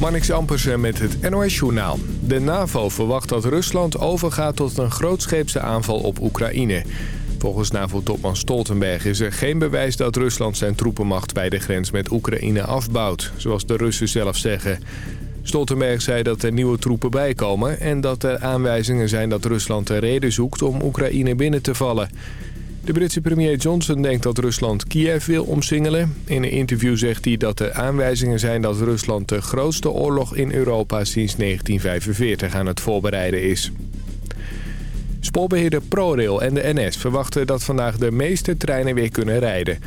Marnix Ampersen met het NOS-journaal. De NAVO verwacht dat Rusland overgaat tot een grootscheepse aanval op Oekraïne. Volgens NAVO-topman Stoltenberg is er geen bewijs dat Rusland zijn troepenmacht bij de grens met Oekraïne afbouwt, zoals de Russen zelf zeggen. Stoltenberg zei dat er nieuwe troepen bijkomen en dat er aanwijzingen zijn dat Rusland een reden zoekt om Oekraïne binnen te vallen. De Britse premier Johnson denkt dat Rusland Kiev wil omsingelen. In een interview zegt hij dat er aanwijzingen zijn dat Rusland de grootste oorlog in Europa sinds 1945 aan het voorbereiden is. Spoorbeheerder ProRail en de NS verwachten dat vandaag de meeste treinen weer kunnen rijden.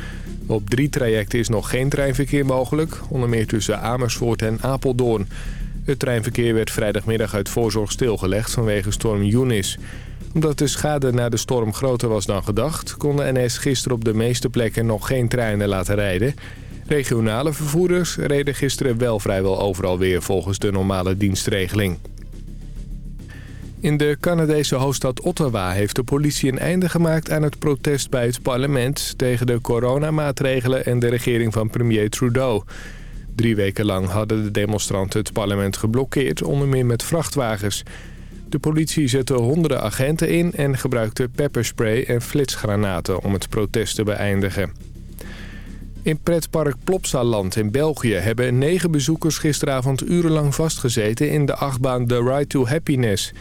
Op drie trajecten is nog geen treinverkeer mogelijk, onder meer tussen Amersfoort en Apeldoorn. Het treinverkeer werd vrijdagmiddag uit voorzorg stilgelegd vanwege storm Yunis omdat de schade na de storm groter was dan gedacht... kon de NS gisteren op de meeste plekken nog geen treinen laten rijden. Regionale vervoerders reden gisteren wel vrijwel overal weer volgens de normale dienstregeling. In de Canadese hoofdstad Ottawa heeft de politie een einde gemaakt aan het protest bij het parlement... tegen de coronamaatregelen en de regering van premier Trudeau. Drie weken lang hadden de demonstranten het parlement geblokkeerd, onder meer met vrachtwagens... De politie zette honderden agenten in en gebruikte pepperspray en flitsgranaten om het protest te beëindigen. In pretpark Plopsaland in België hebben negen bezoekers gisteravond urenlang vastgezeten in de achtbaan The Ride to Happiness.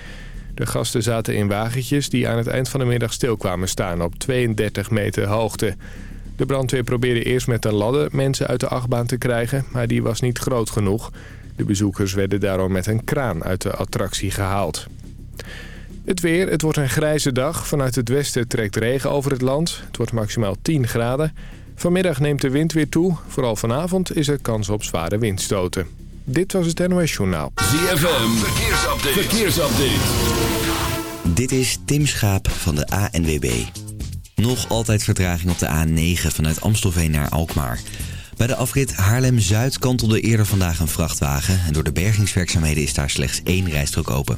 De gasten zaten in wagentjes die aan het eind van de middag stil kwamen staan op 32 meter hoogte. De brandweer probeerde eerst met een ladder mensen uit de achtbaan te krijgen, maar die was niet groot genoeg. De bezoekers werden daarom met een kraan uit de attractie gehaald. Het weer, het wordt een grijze dag. Vanuit het westen trekt regen over het land. Het wordt maximaal 10 graden. Vanmiddag neemt de wind weer toe. Vooral vanavond is er kans op zware windstoten. Dit was het NOS Journaal. ZFM, verkeersupdate. verkeersupdate. Dit is Tim Schaap van de ANWB. Nog altijd vertraging op de A9 vanuit Amstelveen naar Alkmaar. Bij de afrit Haarlem-Zuid kantelde eerder vandaag een vrachtwagen... en door de bergingswerkzaamheden is daar slechts één rijstrook open.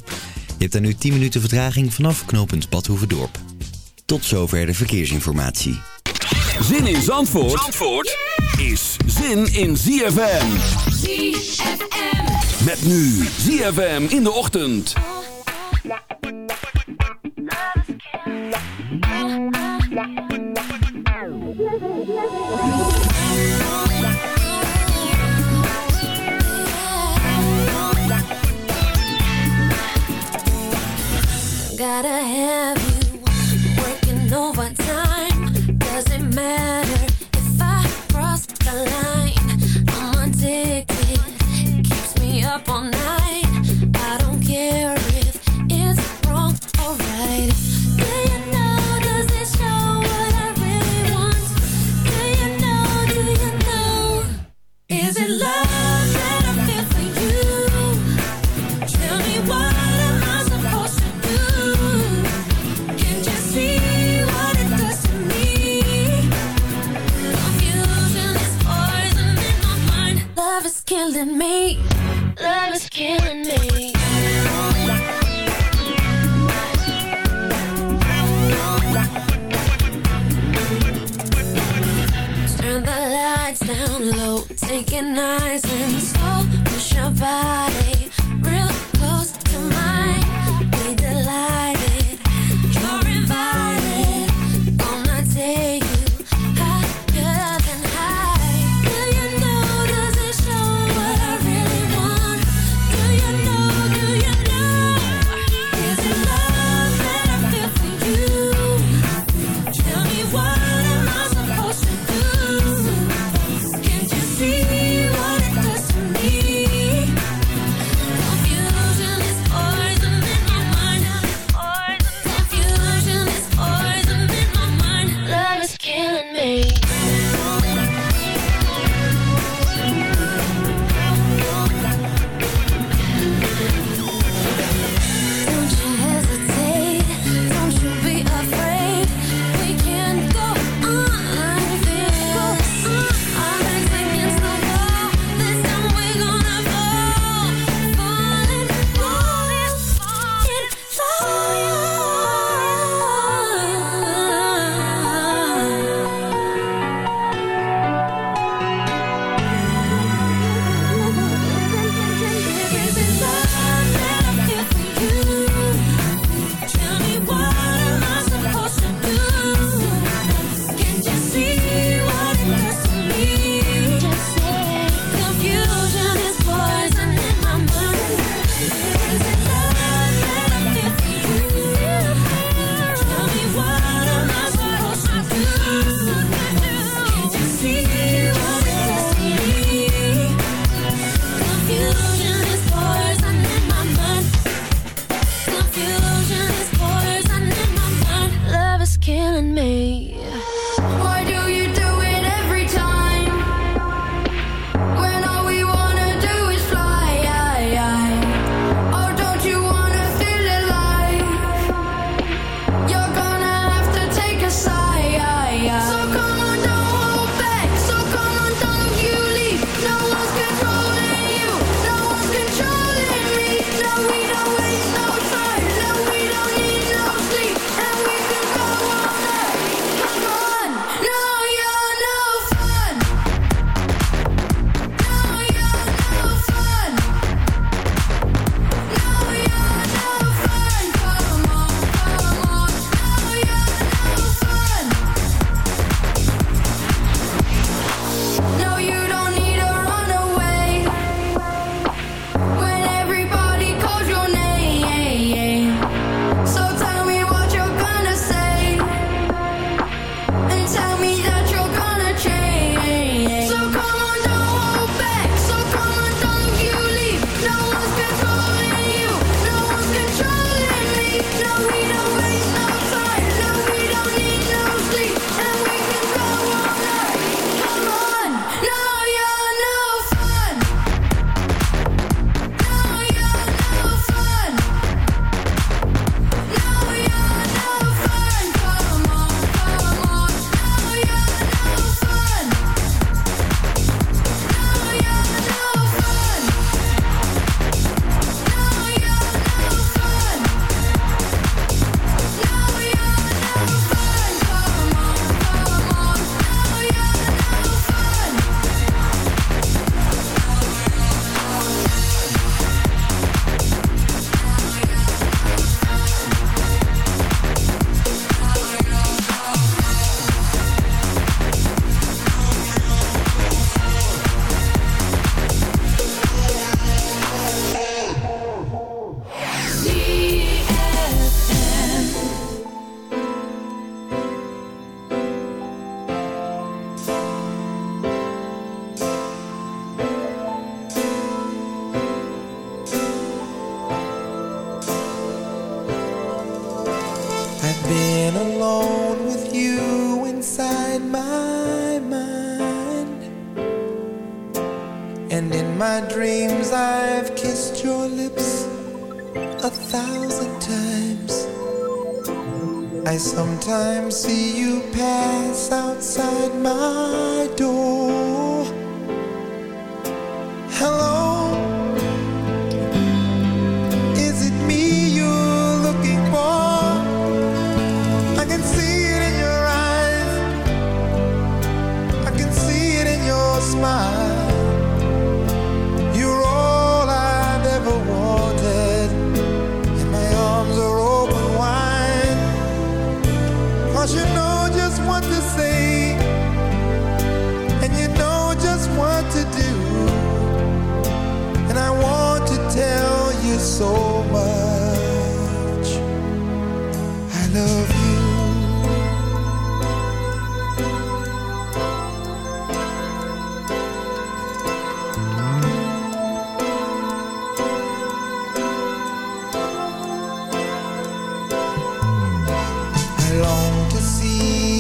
Je hebt daar nu 10 minuten vertraging vanaf knooppunt Badhoevedorp. Tot zover de verkeersinformatie. Zin in Zandvoort, Zandvoort is zin in ZFM. ZFM. Met nu ZFM in de ochtend. Gotta have you working overtime. Doesn't matter if I cross the line. I'm addicted, keeps me up all night. Killing me. Love is killing me. Turn the lights down low, take it nice and slow. killing me.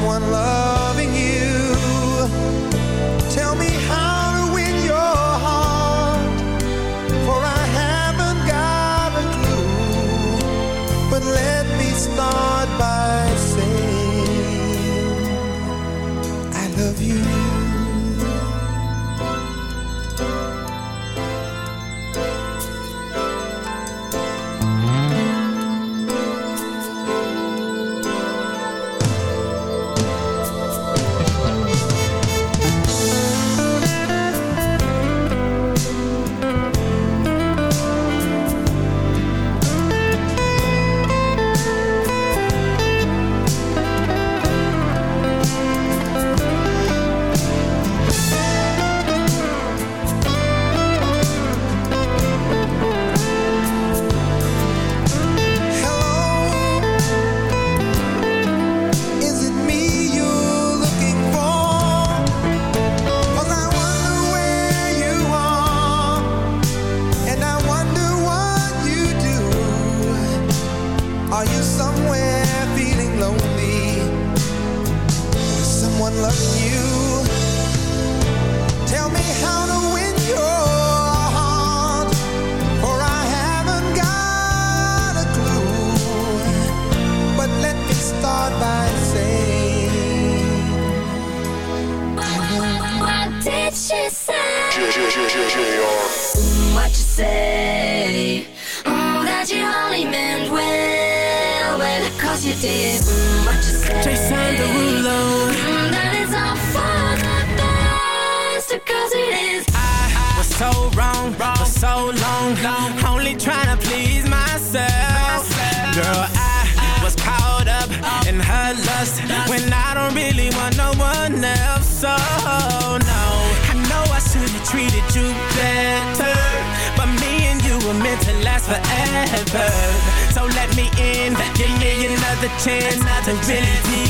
someone love. chance to really be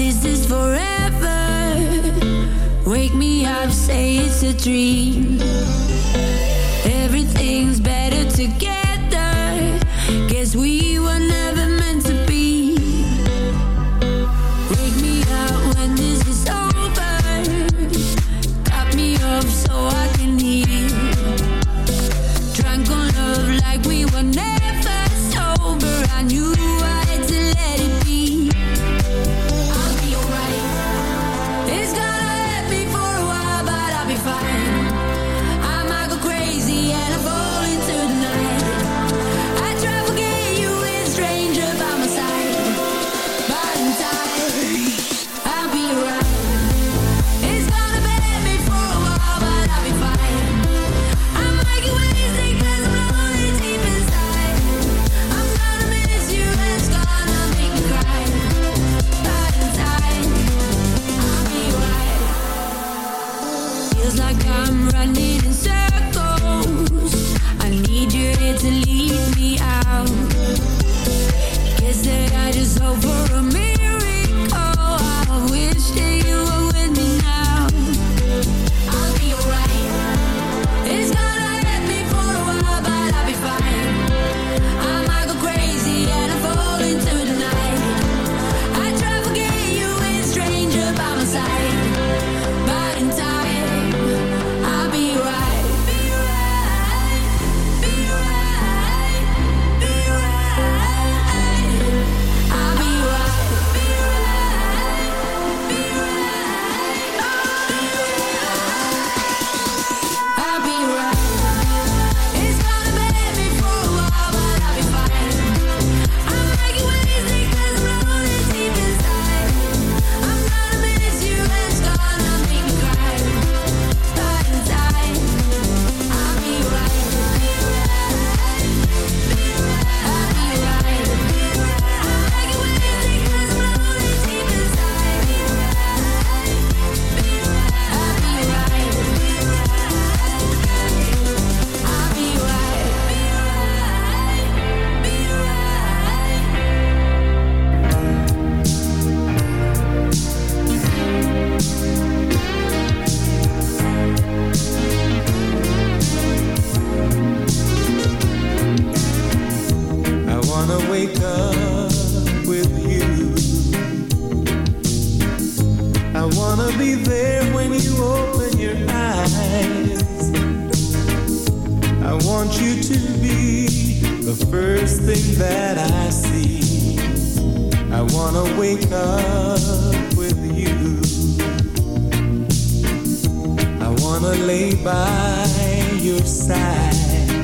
this is forever. Wake me up, say it's a dream.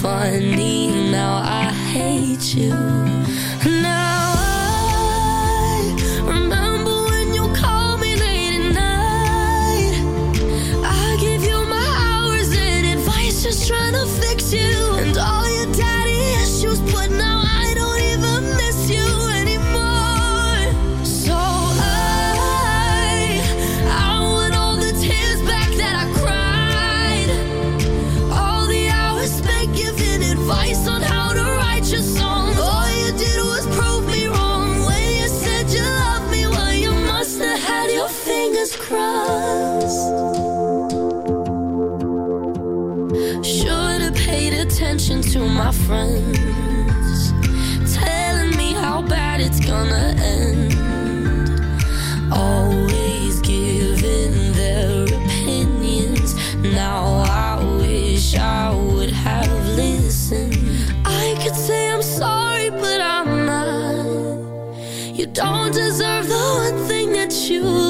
Funny, now I hate you. you.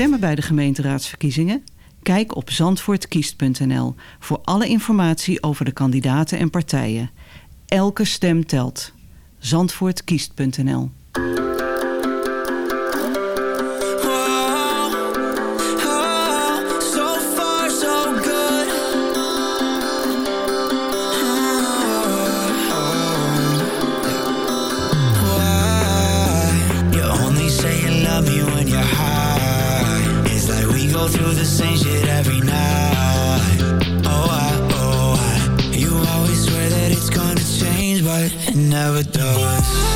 stemmen bij de gemeenteraadsverkiezingen? Kijk op zandvoortkiest.nl voor alle informatie over de kandidaten en partijen. Elke stem telt. Zandvoortkiest.nl through the same shit every night. Oh, I, oh, I. You always swear that it's gonna change, but it never does.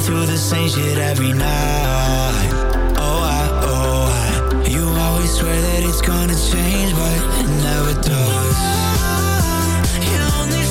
through the same shit every night. Oh, I, oh, I. You always swear that it's gonna change, but it never does. You only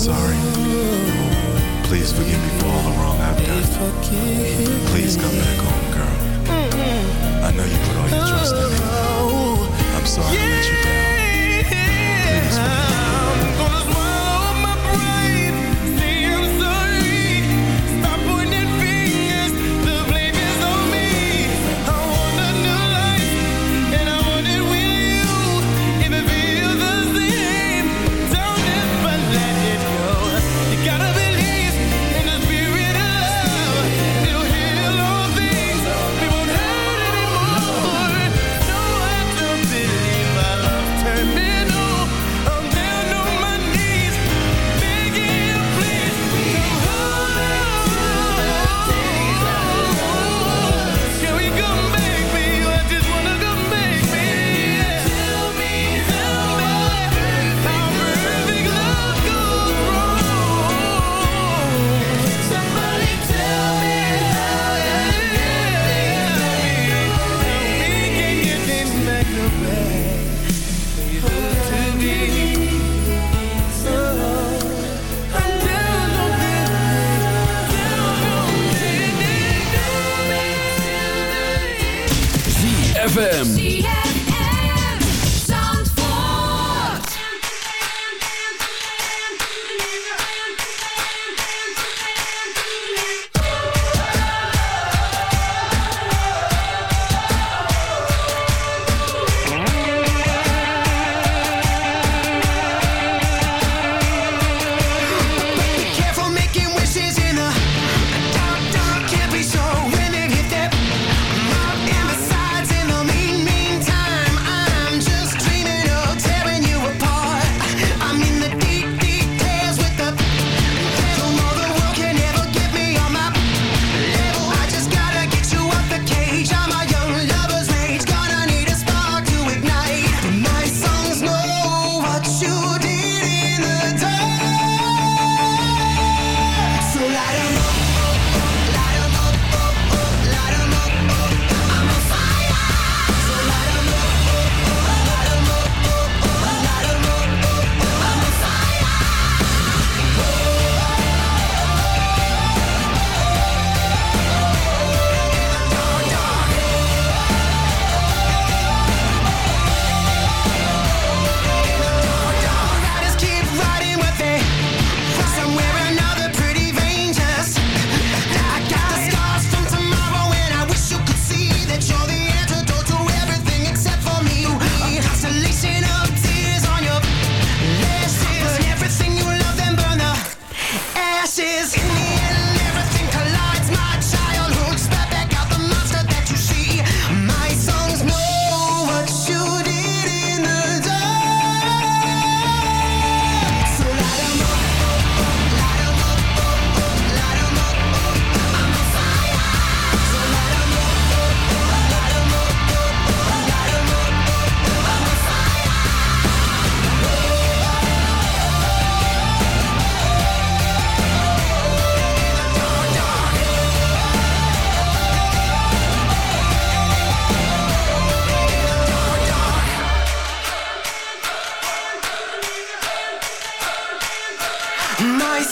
sorry. Please forgive me for all the wrong I've done. Please come back home, girl. I know you put all your trust in me. I'm sorry I let you down. Please forgive me.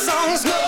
songs go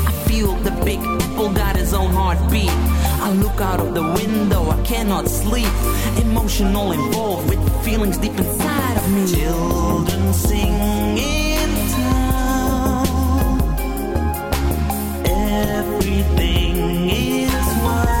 Feel the big apple got his own heartbeat. I look out of the window, I cannot sleep. Emotional involved with feelings deep inside of me. Children sing in town. Everything is white